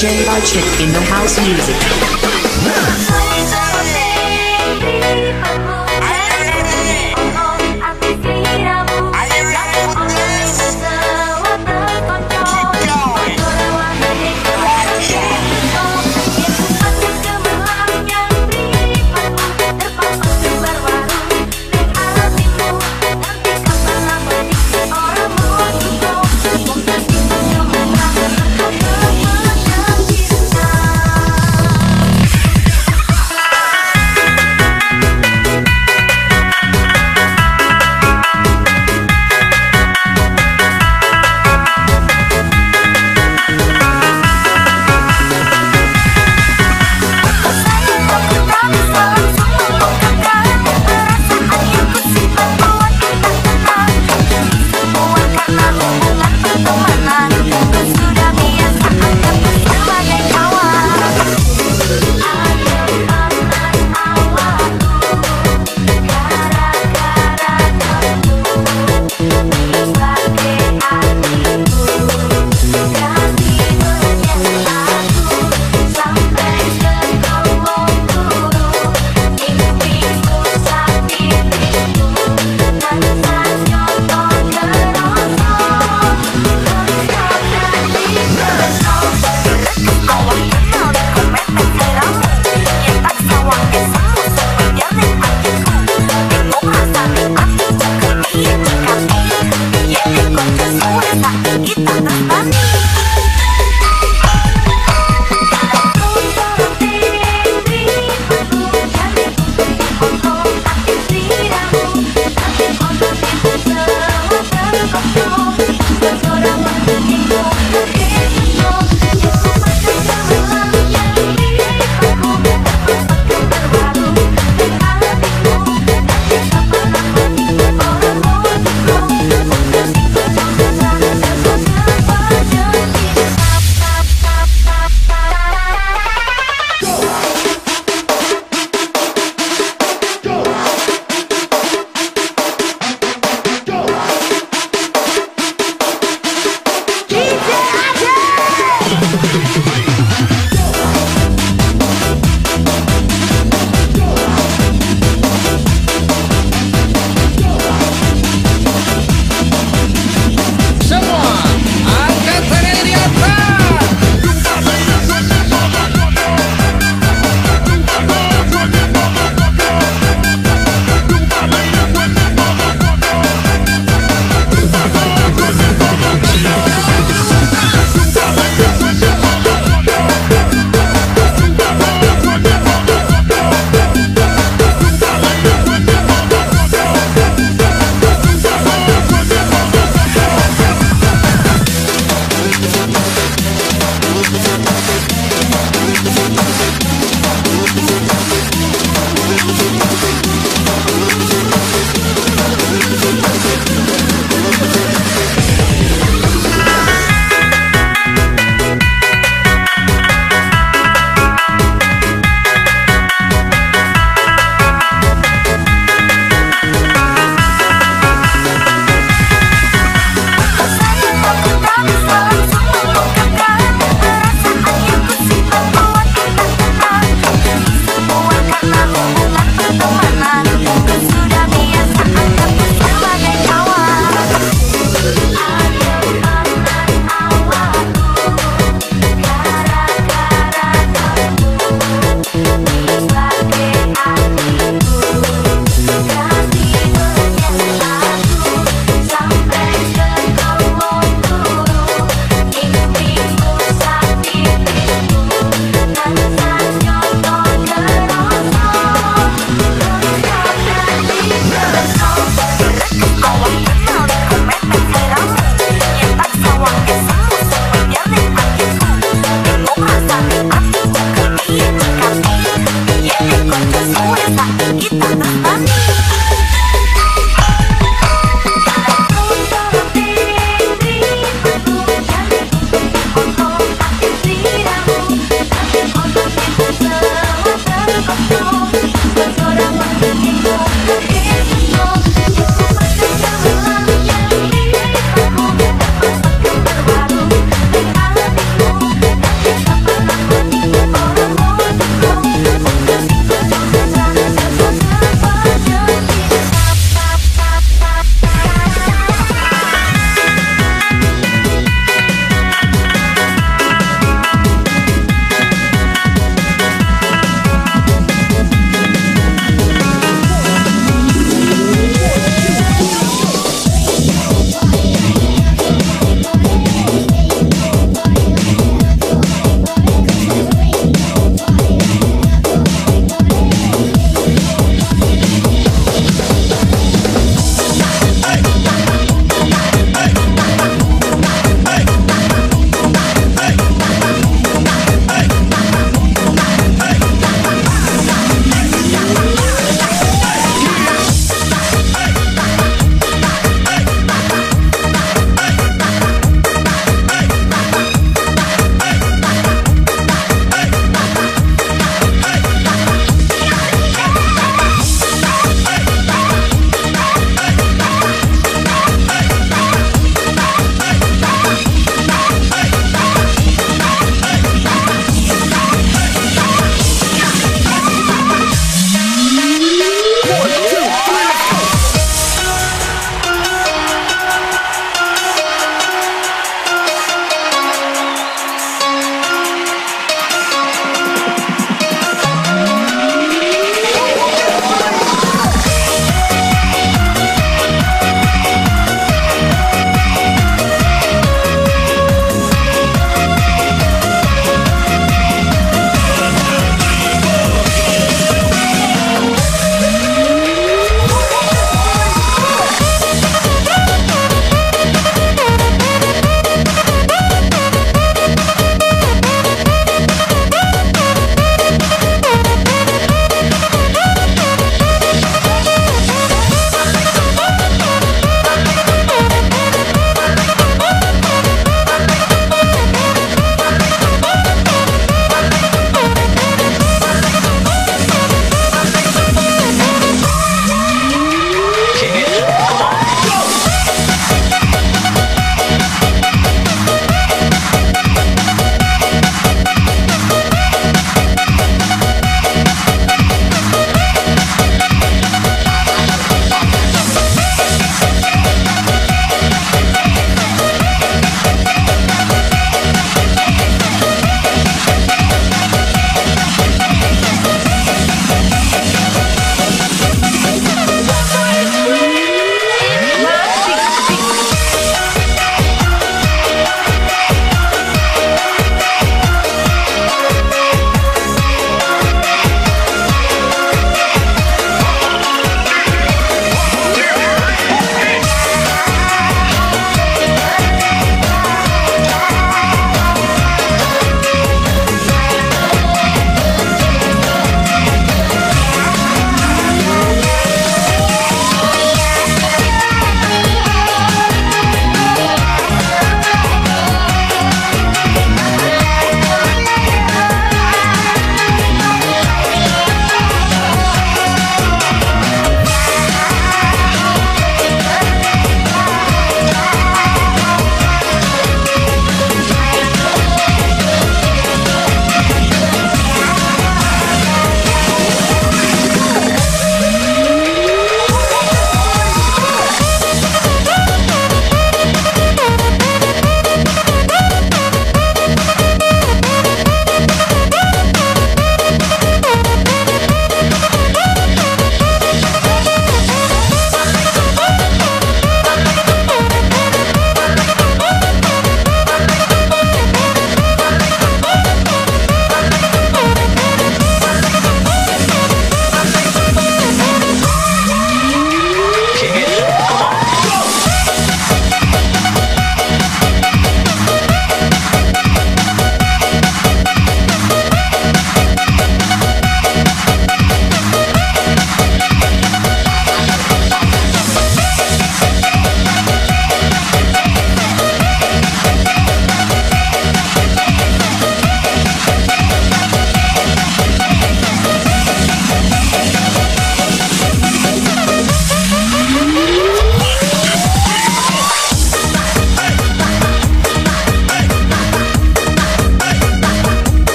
DJ chick in the house music.